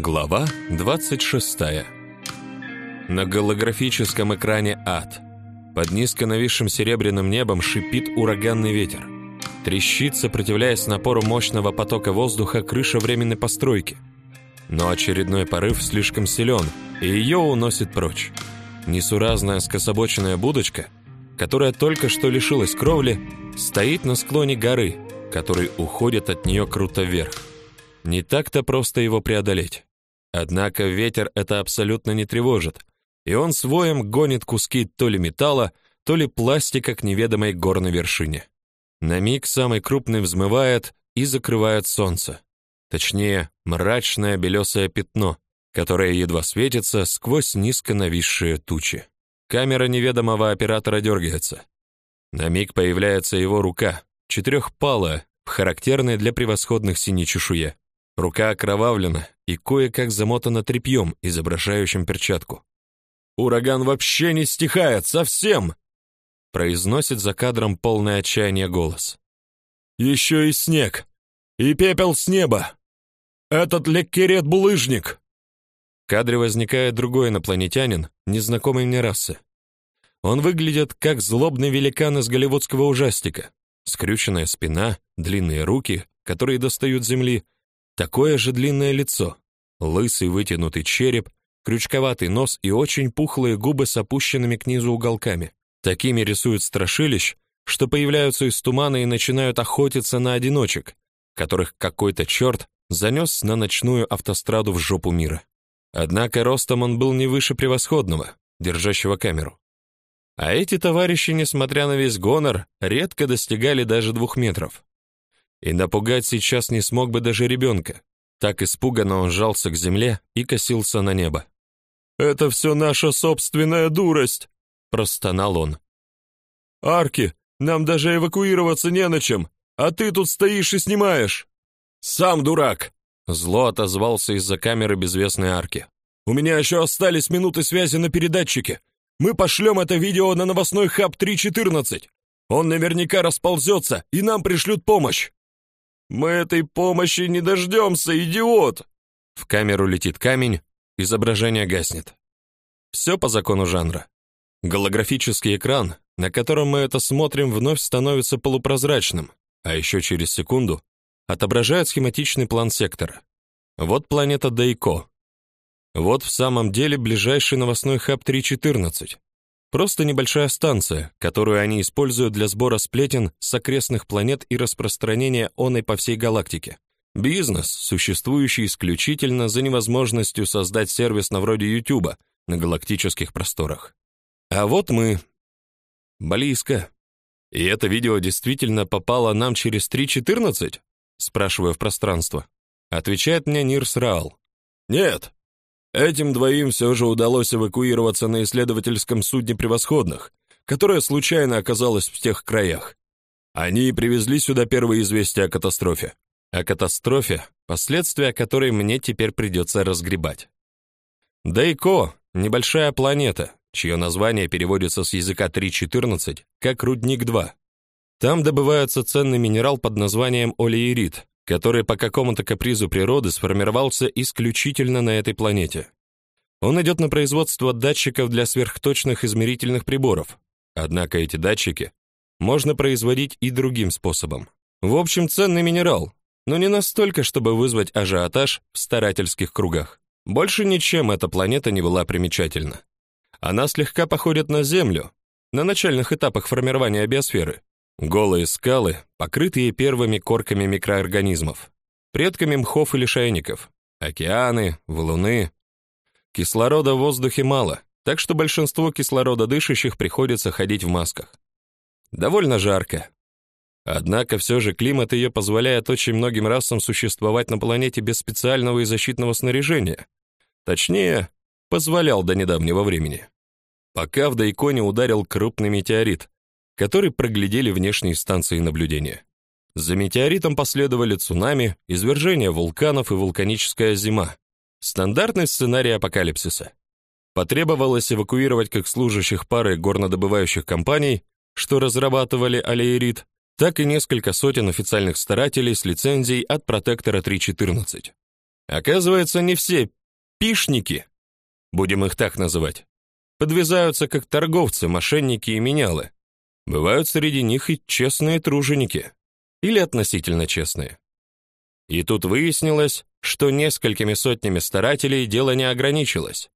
Глава 26. На голографическом экране ад. Под низко нависшим серебряным небом шипит ураганный ветер. Трещит, сопротивляясь напору мощного потока воздуха крыша временной постройки. Но очередной порыв слишком силен, и ее уносит прочь. Несуразная скособоченная будочка, которая только что лишилась кровли, стоит на склоне горы, который уходит от нее круто вверх. Не так-то просто его преодолеть. Однако ветер это абсолютно не тревожит, и он своим гонит куски то ли металла, то ли пластика к неведомой горной вершине. На миг самый крупный взмывает и закрывает солнце. Точнее, мрачное белесое пятно, которое едва светится сквозь низко нависшие тучи. Камера неведомого оператора дергается. На миг появляется его рука, четырехпалая, в характерной для превосходных синей чешуе. Рука окровавлена и кое-как замотана тряпьем, изображающим перчатку. «Ураган вообще не стихает, совсем!» произносит за кадром полное отчаяние голос. «Еще и снег! И пепел с неба! Этот леккерет-булыжник!» В кадре возникает другой инопланетянин, незнакомой мне расы. Он выглядит как злобный великан из голливудского ужастика. Скрюченная спина, длинные руки, которые достают земли — Такое же длинное лицо, лысый вытянутый череп, крючковатый нос и очень пухлые губы с опущенными к низу уголками. Такими рисуют страшилищ, что появляются из тумана и начинают охотиться на одиночек, которых какой-то черт занес на ночную автостраду в жопу мира. Однако ростом он был не выше превосходного, держащего камеру. А эти товарищи, несмотря на весь гонор, редко достигали даже двух метров. И напугать сейчас не смог бы даже ребенка. Так испуганно он жался к земле и косился на небо. «Это все наша собственная дурость!» — простонал он. «Арки, нам даже эвакуироваться не на чем, а ты тут стоишь и снимаешь!» «Сам дурак!» — зло отозвался из-за камеры безвестной арки. «У меня еще остались минуты связи на передатчике. Мы пошлем это видео на новостной хаб 314. Он наверняка расползется, и нам пришлют помощь!» «Мы этой помощи не дождемся, идиот!» В камеру летит камень, изображение гаснет. Все по закону жанра. Голографический экран, на котором мы это смотрим, вновь становится полупрозрачным, а еще через секунду отображает схематичный план сектора. Вот планета Дейко. Вот в самом деле ближайший новостной хаб 314. Просто небольшая станция, которую они используют для сбора сплетен с окрестных планет и распространения оной по всей галактике. Бизнес, существующий исключительно за невозможностью создать сервис на вроде YouTube на галактических просторах. А вот мы. Близко. И это видео действительно попало нам через 3.14? Спрашиваю в пространство. Отвечает мне Нирс Раал. Нет, Этим двоим все же удалось эвакуироваться на исследовательском судне превосходных, которое случайно оказалось в тех краях. Они привезли сюда первые известия о катастрофе. О катастрофе, последствия которой мне теперь придется разгребать. Дейко — небольшая планета, чье название переводится с языка 3.14 как «Рудник-2». Там добывается ценный минерал под названием олеирит, который по какому-то капризу природы сформировался исключительно на этой планете. Он идет на производство датчиков для сверхточных измерительных приборов. Однако эти датчики можно производить и другим способом. В общем, ценный минерал, но не настолько, чтобы вызвать ажиотаж в старательских кругах. Больше ничем эта планета не была примечательна. Она слегка походит на Землю на начальных этапах формирования биосферы, Голые скалы, покрытые первыми корками микроорганизмов, предками мхов или шайников, океаны, валуны. Кислорода в воздухе мало, так что большинство кислорододышащих приходится ходить в масках. Довольно жарко. Однако все же климат ее позволяет очень многим расам существовать на планете без специального и защитного снаряжения. Точнее, позволял до недавнего времени. Пока в Дайконе ударил крупный метеорит, который проглядели внешние станции наблюдения. За метеоритом последовали цунами, извержение вулканов и вулканическая зима. Стандартный сценарий апокалипсиса. Потребовалось эвакуировать как служащих пары горнодобывающих компаний, что разрабатывали алеерит, так и несколько сотен официальных старателей с лицензией от протектора 314. Оказывается, не все пишники, будем их так называть, подвязаются как торговцы, мошенники и менялы. Бывают среди них и честные труженики, или относительно честные. И тут выяснилось, что несколькими сотнями старателей дело не ограничилось.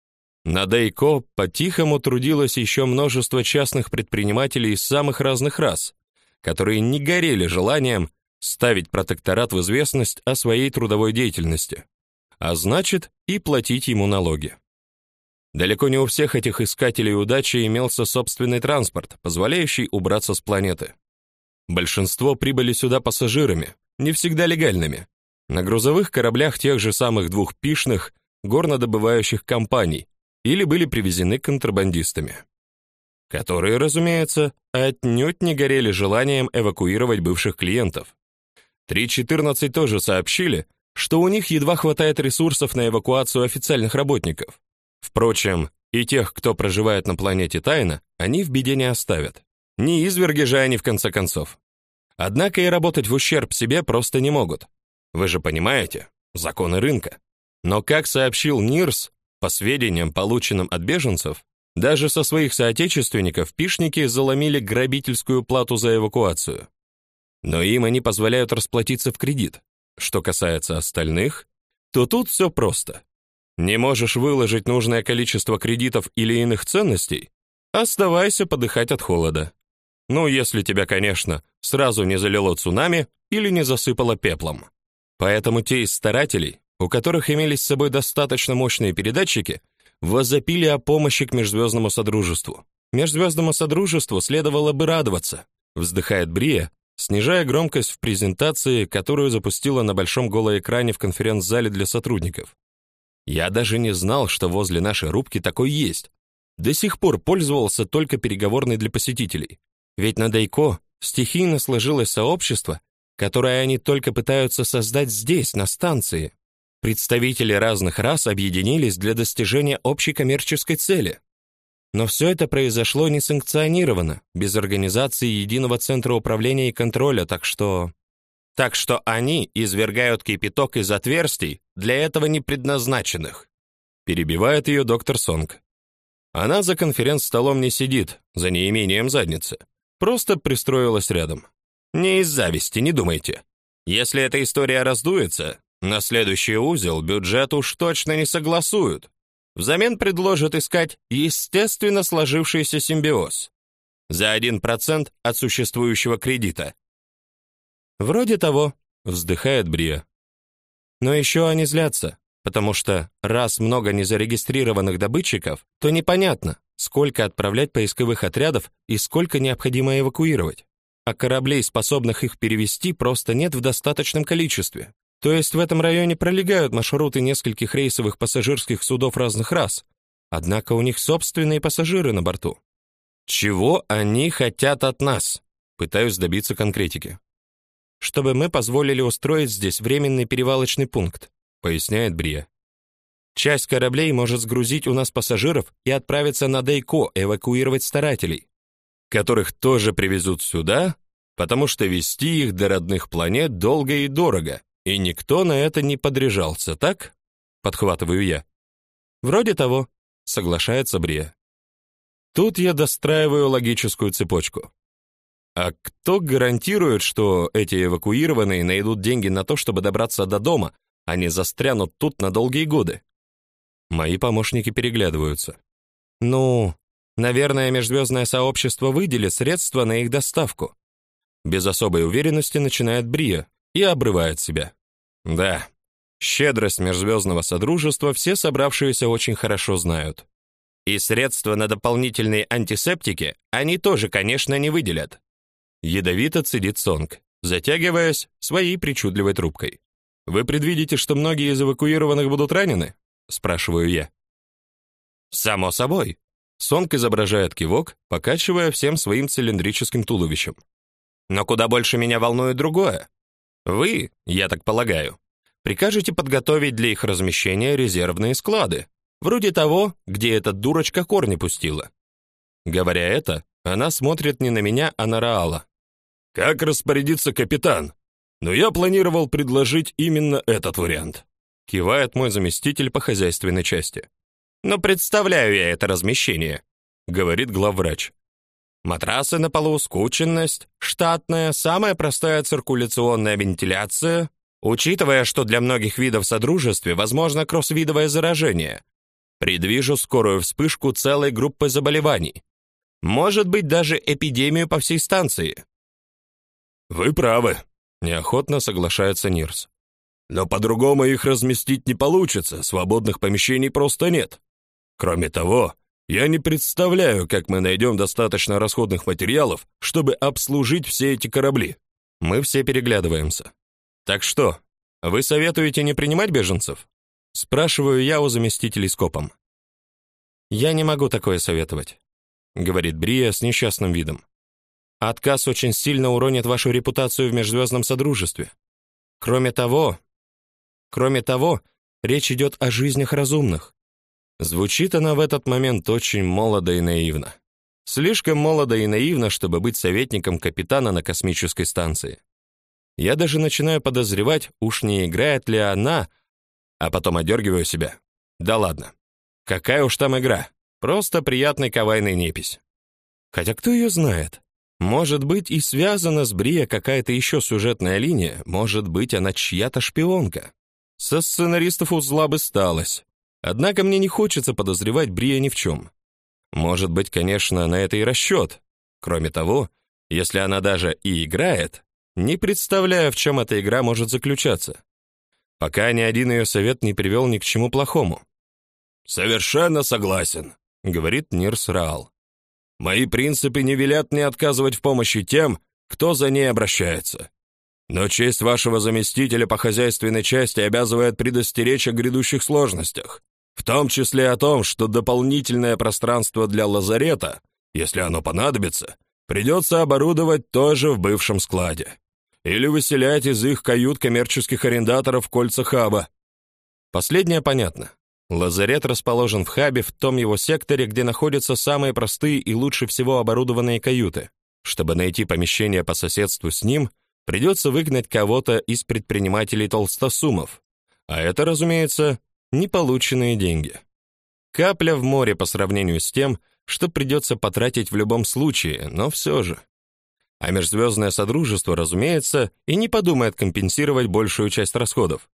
На Дейко по-тихому трудилось еще множество частных предпринимателей из самых разных рас, которые не горели желанием ставить протекторат в известность о своей трудовой деятельности, а значит, и платить ему налоги. Далеко не у всех этих искателей удачи имелся собственный транспорт, позволяющий убраться с планеты. Большинство прибыли сюда пассажирами, не всегда легальными, на грузовых кораблях тех же самых двух пишных горнодобывающих компаний или были привезены контрабандистами, которые, разумеется, отнюдь не горели желанием эвакуировать бывших клиентов. 3.14 тоже сообщили, что у них едва хватает ресурсов на эвакуацию официальных работников. Впрочем, и тех, кто проживает на планете тайно, они в беде не оставят. Не изверги же они в конце концов. Однако и работать в ущерб себе просто не могут. Вы же понимаете, законы рынка. Но как сообщил НИРС, по сведениям, полученным от беженцев, даже со своих соотечественников пишники заломили грабительскую плату за эвакуацию. Но им они позволяют расплатиться в кредит. Что касается остальных, то тут все просто. Не можешь выложить нужное количество кредитов или иных ценностей, оставайся подыхать от холода. Ну, если тебя, конечно, сразу не залило цунами или не засыпало пеплом. Поэтому те из старателей, у которых имелись с собой достаточно мощные передатчики, возопили о помощи к межзвездному содружеству. Межзвездному содружеству следовало бы радоваться, вздыхает Брия, снижая громкость в презентации, которую запустила на большом голоэкране в конференц-зале для сотрудников. Я даже не знал, что возле нашей рубки такой есть. До сих пор пользовался только переговорной для посетителей. Ведь на Дайко стихийно сложилось сообщество, которое они только пытаются создать здесь, на станции. Представители разных рас объединились для достижения общей коммерческой цели. Но все это произошло несанкционированно, без организации единого центра управления и контроля, так что так что они извергают кипяток из отверстий для этого не предназначенных. Перебивает ее доктор Сонг. Она за конференц-столом не сидит, за неимением задницы. Просто пристроилась рядом. Не из зависти, не думайте. Если эта история раздуется, на следующий узел бюджет уж точно не согласуют. Взамен предложат искать естественно сложившийся симбиоз за 1% от существующего кредита. Вроде того, вздыхает Брия. Но еще они злятся, потому что раз много незарегистрированных добытчиков, то непонятно, сколько отправлять поисковых отрядов и сколько необходимо эвакуировать а кораблей, способных их перевести, просто нет в достаточном количестве. То есть в этом районе пролегают маршруты нескольких рейсовых пассажирских судов разных рас, однако у них собственные пассажиры на борту. Чего они хотят от нас? Пытаюсь добиться конкретики. Чтобы мы позволили устроить здесь временный перевалочный пункт, поясняет Брия. Часть кораблей может сгрузить у нас пассажиров и отправиться на Дейко эвакуировать старателей которых тоже привезут сюда, потому что вести их до родных планет долго и дорого, и никто на это не подряжался, так? Подхватываю я. Вроде того, соглашается Брия. Тут я достраиваю логическую цепочку. А кто гарантирует, что эти эвакуированные найдут деньги на то, чтобы добраться до дома, а не застрянут тут на долгие годы? Мои помощники переглядываются. Ну, Наверное, межзвездное сообщество выделит средства на их доставку. Без особой уверенности начинает Брия и обрывает себя. Да, щедрость межзвездного содружества все собравшиеся очень хорошо знают. И средства на дополнительные антисептики они тоже, конечно, не выделят. Ядовито цедит Сонг, затягиваясь своей причудливой трубкой. Вы предвидите, что многие из эвакуированных будут ранены? спрашиваю я. Само собой, Сонг изображает кивок, покачивая всем своим цилиндрическим туловищем. Но куда больше меня волнует другое. Вы, я так полагаю, прикажете подготовить для их размещения резервные склады, вроде того, где эта дурочка корни пустила. Говоря это, она смотрит не на меня, а на Раала. Как распорядиться капитан? Но я планировал предложить именно этот вариант. кивает мой заместитель по хозяйственной части. Но представляю я это размещение, говорит главврач. Матрасы на полу, скученность, штатная, самая простая циркуляционная вентиляция, учитывая, что для многих видов содружества возможно кроссвидовое заражение. Предвижу скорую вспышку целой группы заболеваний. Может быть, даже эпидемию по всей станции. Вы правы, неохотно соглашается Нирс. Но по-другому их разместить не получится, свободных помещений просто нет. Кроме того, я не представляю, как мы найдем достаточно расходных материалов, чтобы обслужить все эти корабли. Мы все переглядываемся. Так что, вы советуете не принимать беженцев? спрашиваю я у заместителей скопом. Я не могу такое советовать, говорит Брия с несчастным видом. Отказ очень сильно уронит вашу репутацию в межзвездном содружестве. Кроме того, кроме того, речь идет о жизнях разумных. Звучит она в этот момент очень молодо и наивно. Слишком молодо и наивно, чтобы быть советником капитана на космической станции. Я даже начинаю подозревать, уж не играет ли она, а потом одергиваю себя. Да ладно. Какая уж там игра? Просто приятный кавайный непись. Хотя кто ее знает? Может быть, и связана с Брия какая-то еще сюжетная линия, может быть, она чья-то шпионка. Со сценаристов узла бы сталось. Однако мне не хочется подозревать Брия ни в чем. Может быть, конечно, на это и расчет. Кроме того, если она даже и играет, не представляю, в чем эта игра может заключаться. Пока ни один ее совет не привел ни к чему плохому. Совершенно согласен, говорит Нирс Раал. Мои принципы не велят мне отказывать в помощи тем, кто за ней обращается. Но честь вашего заместителя по хозяйственной части обязывает предостеречь о грядущих сложностях. В том числе о том, что дополнительное пространство для лазарета, если оно понадобится, придется оборудовать тоже в бывшем складе. Или выселять из их кают коммерческих арендаторов кольца хаба. Последнее понятно. Лазарет расположен в хабе в том его секторе, где находятся самые простые и лучше всего оборудованные каюты. Чтобы найти помещение по соседству с ним, придется выгнать кого-то из предпринимателей толстосумов. А это, разумеется, неполученные деньги. Капля в море по сравнению с тем, что придется потратить в любом случае, но все же. А межзвездное содружество, разумеется, и не подумает компенсировать большую часть расходов.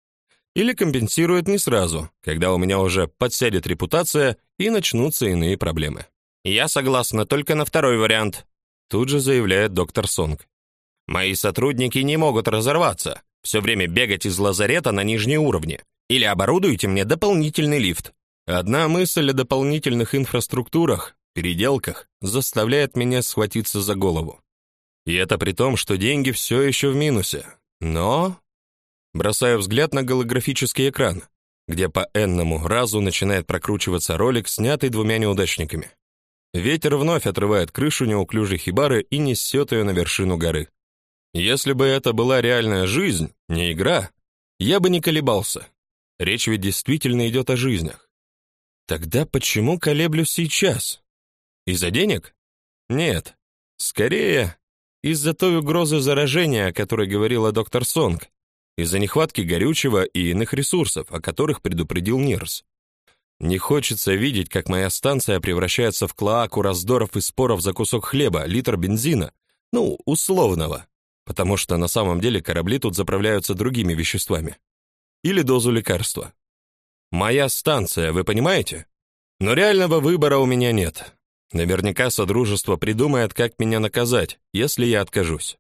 Или компенсирует не сразу, когда у меня уже подсядет репутация и начнутся иные проблемы. Я согласна только на второй вариант, тут же заявляет доктор Сонг. Мои сотрудники не могут разорваться, все время бегать из лазарета на нижние уровни. Или оборудуйте мне дополнительный лифт. Одна мысль о дополнительных инфраструктурах, переделках заставляет меня схватиться за голову. И это при том, что деньги все еще в минусе. Но бросаю взгляд на голографический экран, где по энному разу начинает прокручиваться ролик, снятый двумя неудачниками. Ветер вновь отрывает крышу неуклюжей хибары и несет ее на вершину горы. Если бы это была реальная жизнь, не игра, я бы не колебался. Речь ведь действительно идет о жизнях. Тогда почему колеблюсь сейчас? Из-за денег? Нет. Скорее, из-за той угрозы заражения, о которой говорила доктор Сонг, из-за нехватки горючего и иных ресурсов, о которых предупредил Нирс. Не хочется видеть, как моя станция превращается в клоаку раздоров и споров за кусок хлеба, литр бензина, ну, условного, потому что на самом деле корабли тут заправляются другими веществами или дозу лекарства. Моя станция, вы понимаете? Но реального выбора у меня нет. Наверняка содружество придумает, как меня наказать, если я откажусь.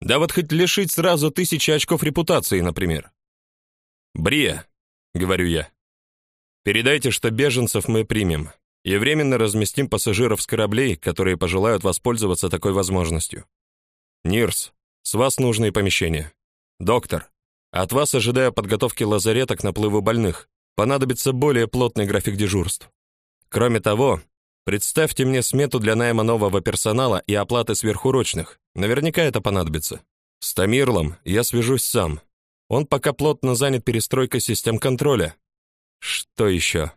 Да вот хоть лишить сразу тысячи очков репутации, например. Брия, говорю я. Передайте, что беженцев мы примем и временно разместим пассажиров с кораблей, которые пожелают воспользоваться такой возможностью. Нирс, с вас нужные помещения. Доктор, от вас ожидаю подготовки лазарета к наплыву больных. Понадобится более плотный график дежурств. Кроме того, представьте мне смету для найма нового персонала и оплаты сверхурочных. Наверняка это понадобится. С Тамирлом я свяжусь сам. Он пока плотно занят перестройкой систем контроля. Что еще?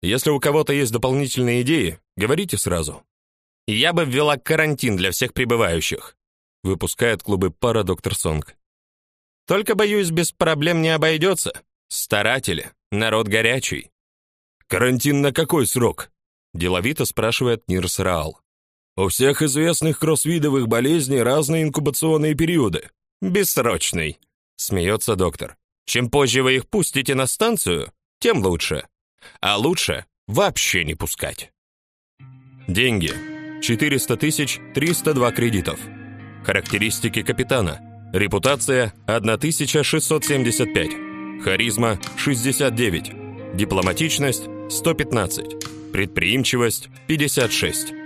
Если у кого-то есть дополнительные идеи, говорите сразу. Я бы ввела карантин для всех прибывающих. Выпускает клубы пара доктор Сонг. Только боюсь, без проблем не обойдется. Старатели, народ горячий. Карантин на какой срок? деловито спрашивает Нирс Раал. У всех известных кроссвидовых болезней разные инкубационные периоды. Бессрочный, смеется доктор. Чем позже вы их пустите на станцию, тем лучше. А лучше вообще не пускать. Деньги. 400 тысяч 302 кредитов. Характеристики капитана. Репутация 1675. Харизма 69. Дипломатичность 115. Предприимчивость 56.